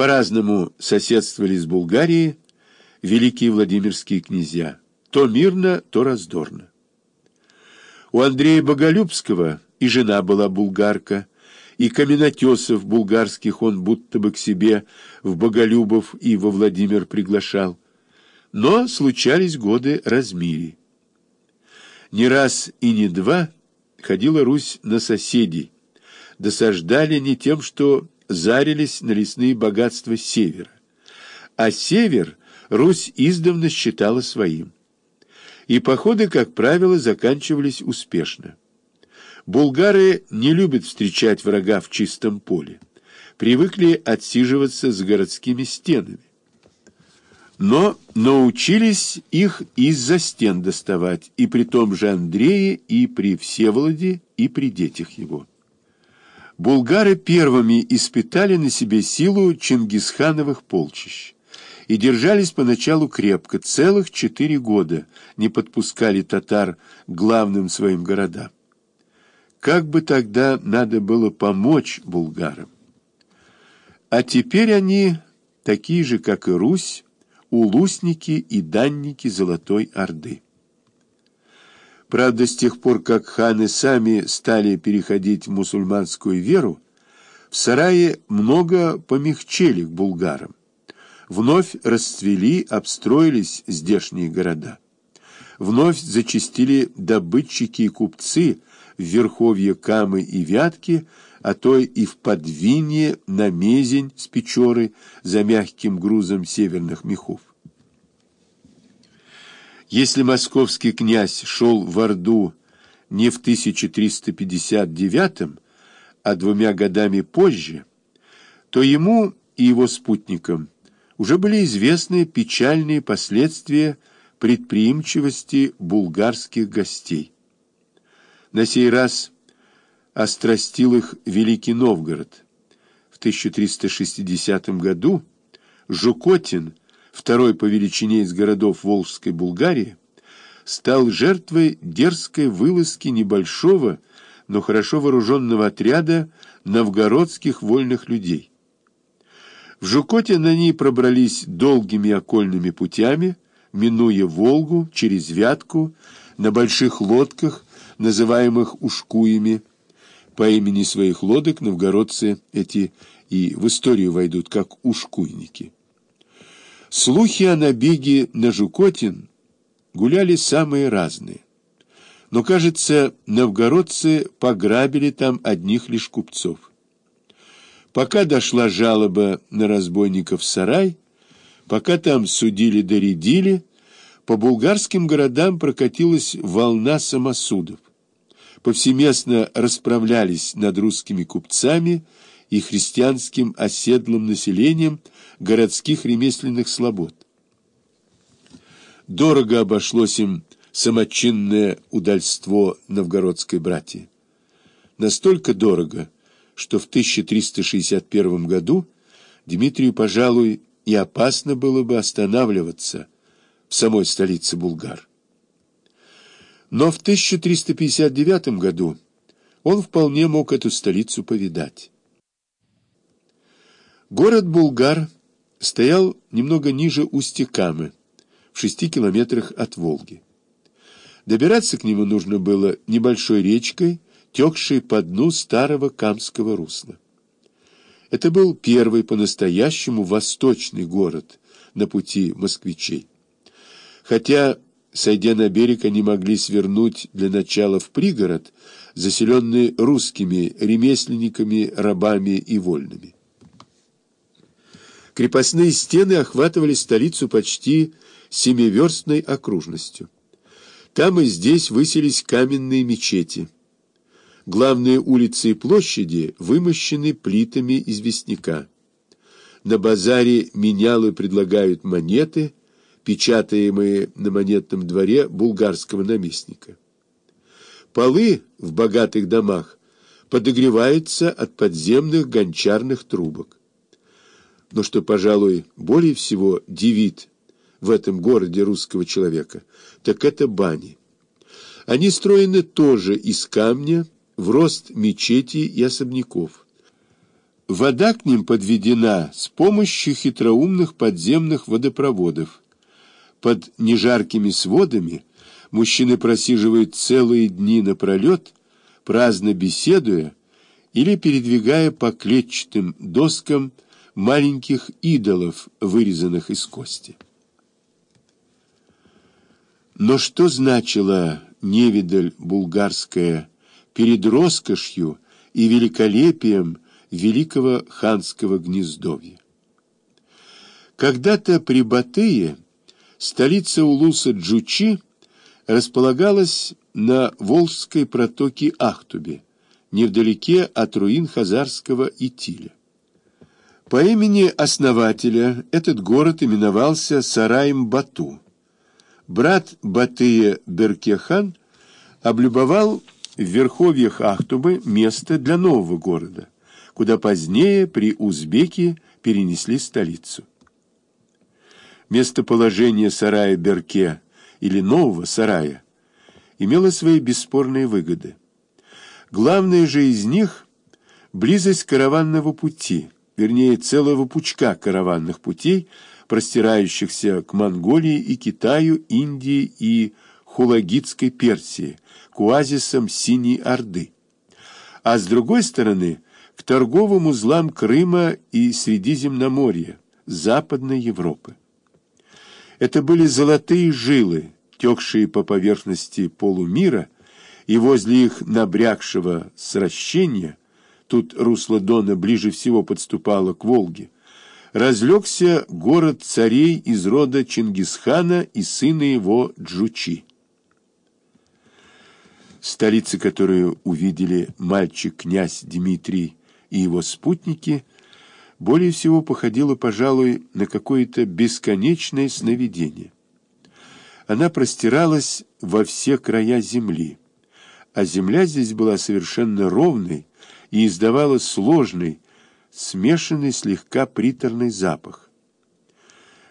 По-разному соседствовали с Булгарией великие Владимирские князья, то мирно, то раздорно. У Андрея Боголюбского и жена была булгарка, и каменотесов булгарских он будто бы к себе в Боголюбов и во Владимир приглашал. Но случались годы размирий. Не раз и не два ходила Русь на соседей, досаждали не тем, что зарились на лесные богатства севера, а север Русь издавна считала своим. И походы, как правило, заканчивались успешно. Булгары не любят встречать врага в чистом поле, привыкли отсиживаться с городскими стенами. Но научились их из-за стен доставать, и при том же Андрее, и при Всеволоде, и при детях его. Булгары первыми испытали на себе силу Чингисхановых полчищ и держались поначалу крепко, целых четыре года не подпускали татар к главным своим городам. Как бы тогда надо было помочь булгарам? А теперь они такие же, как и Русь, улусники и данники Золотой Орды. Правда, с тех пор, как ханы сами стали переходить в мусульманскую веру, в сарае много помягчели к булгарам. Вновь расцвели, обстроились здешние города. Вновь зачастили добытчики и купцы в верховье Камы и Вятки, а то и в Подвинье на Мезень с Печоры за мягким грузом северных мехов. Если московский князь шел в Орду не в 1359, а двумя годами позже, то ему и его спутникам уже были известны печальные последствия предприимчивости булгарских гостей. На сей раз острастил их Великий Новгород. В 1360 году Жукотин, второй по величине из городов Волжской Булгарии, стал жертвой дерзкой вылазки небольшого, но хорошо вооруженного отряда новгородских вольных людей. В Жукотин они пробрались долгими окольными путями, минуя Волгу, через Вятку, на больших лодках, называемых ушкуями, по имени своих лодок новгородцы эти и в историю войдут как ушкуйники. Слухи о набеге на Жукотин гуляли самые разные. Но, кажется, новгородцы пограбили там одних лишь купцов. Пока дошла жалоба на разбойников в сарай, пока там судили-доредили, по булгарским городам прокатилась волна самосудов повсеместно расправлялись над русскими купцами и христианским оседлым населением городских ремесленных слобод. Дорого обошлось им самочинное удальство новгородской братьи. Настолько дорого, что в 1361 году Дмитрию, пожалуй, и опасно было бы останавливаться в самой столице Булгар. Но в 1359 году он вполне мог эту столицу повидать. Город Булгар стоял немного ниже устья Камы, в шести километрах от Волги. Добираться к нему нужно было небольшой речкой, текшей по дну старого Камского русла. Это был первый по-настоящему восточный город на пути москвичей. Хотя Сойдя на берег, они могли свернуть для начала в пригород, заселенный русскими ремесленниками, рабами и вольными. Крепостные стены охватывали столицу почти семиверстной окружностью. Там и здесь высились каменные мечети. Главные улицы и площади вымощены плитами известняка. На базаре менялы предлагают монеты – печатаемые на монетном дворе булгарского наместника. Полы в богатых домах подогреваются от подземных гончарных трубок. Но что, пожалуй, более всего дивит в этом городе русского человека, так это бани. Они строены тоже из камня, в рост мечети и особняков. Вода к ним подведена с помощью хитроумных подземных водопроводов. Под нежаркими сводами мужчины просиживают целые дни напролет, праздно беседуя или передвигая по клетчатым доскам маленьких идолов, вырезанных из кости. Но что значила невидаль булгарская перед роскошью и великолепием великого ханского гнездовья? Когда-то при Батые столица улуса Джучи располагалась на Волжской протоке Ахтубе, невдалеке от руин Хазарского Итиля. По имени основателя этот город именовался Сараем-Бату. Брат Батыя Беркехан облюбовал в верховьях Ахтубы место для нового города, куда позднее при Узбеке перенесли столицу. Местоположение сарая Берке или нового сарая имело свои бесспорные выгоды. Главное же из них – близость караванного пути, вернее целого пучка караванных путей, простирающихся к Монголии и Китаю, Индии и Хулагитской Персии, к оазисам Синей Орды. А с другой стороны, к торговым узлам Крыма и Средиземноморья, Западной Европы. Это были золотые жилы, текшие по поверхности полумира, и возле их набрякшего сращения, тут русло Дона ближе всего подступало к Волге, разлегся город царей из рода Чингисхана и сына его Джучи. Столица, которую увидели мальчик-князь Дмитрий и его спутники, более всего походила, пожалуй, на какое-то бесконечное сновидение. Она простиралась во все края земли а земля здесь была совершенно ровной и издавала сложный, смешанный слегка приторный запах.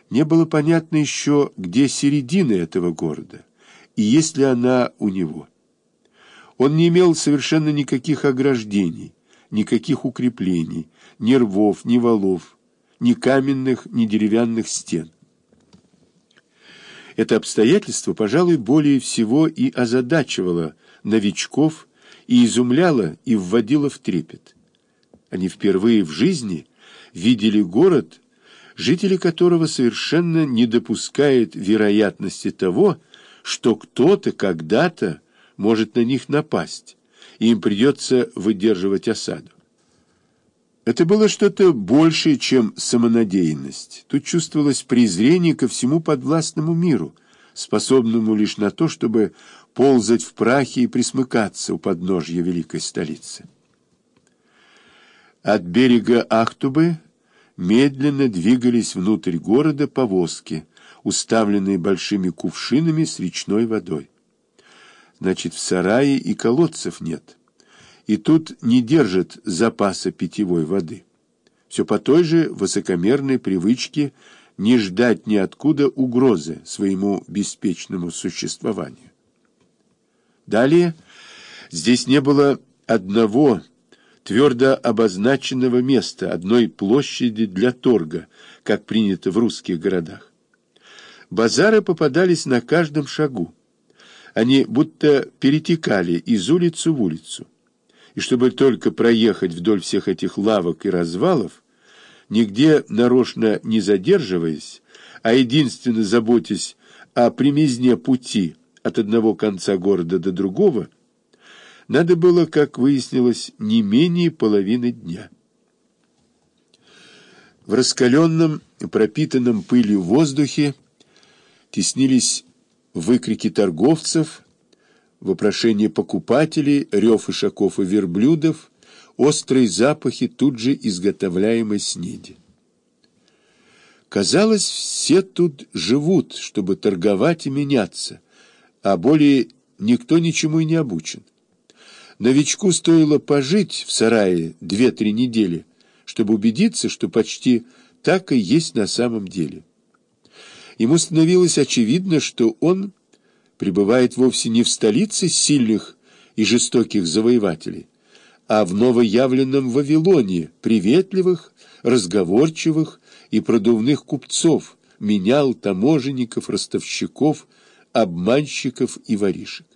Не было понятно еще, где середина этого города, и есть ли она у него. Он не имел совершенно никаких ограждений, никаких укреплений, ни рвов, ни валов, ни каменных, ни деревянных стен. Это обстоятельство, пожалуй, более всего и озадачивало новичков и изумляло и вводило в трепет. Они впервые в жизни видели город, жители которого совершенно не допускают вероятности того, что кто-то когда-то может на них напасть, и им придется выдерживать осаду. Это было что-то большее, чем самонадеянность. Тут чувствовалось презрение ко всему подвластному миру, способному лишь на то, чтобы ползать в прахе и присмыкаться у подножья великой столицы. От берега Ахтубы медленно двигались внутрь города повозки, уставленные большими кувшинами с речной водой. Значит, в сарае и колодцев нет. И тут не держат запаса питьевой воды. Все по той же высокомерной привычке не ждать ниоткуда угрозы своему беспечному существованию. Далее здесь не было одного твердо обозначенного места, одной площади для торга, как принято в русских городах. Базары попадались на каждом шагу. Они будто перетекали из улицы в улицу. И чтобы только проехать вдоль всех этих лавок и развалов, нигде нарочно не задерживаясь, а единственно заботясь о примизне пути, от одного конца города до другого, надо было, как выяснилось, не менее половины дня. В раскаленном, пропитанном пылью воздухе теснились выкрики торговцев, вопрошение покупателей, рев ишаков и верблюдов, острые запахи тут же изготовляемой снеди. Казалось, все тут живут, чтобы торговать и меняться – а более никто ничему и не обучен. Новичку стоило пожить в сарае две-три недели, чтобы убедиться, что почти так и есть на самом деле. Ему становилось очевидно, что он пребывает вовсе не в столице сильных и жестоких завоевателей, а в новоявленном Вавилоне приветливых, разговорчивых и продувных купцов, менял таможенников, ростовщиков, обманщиков и воришек.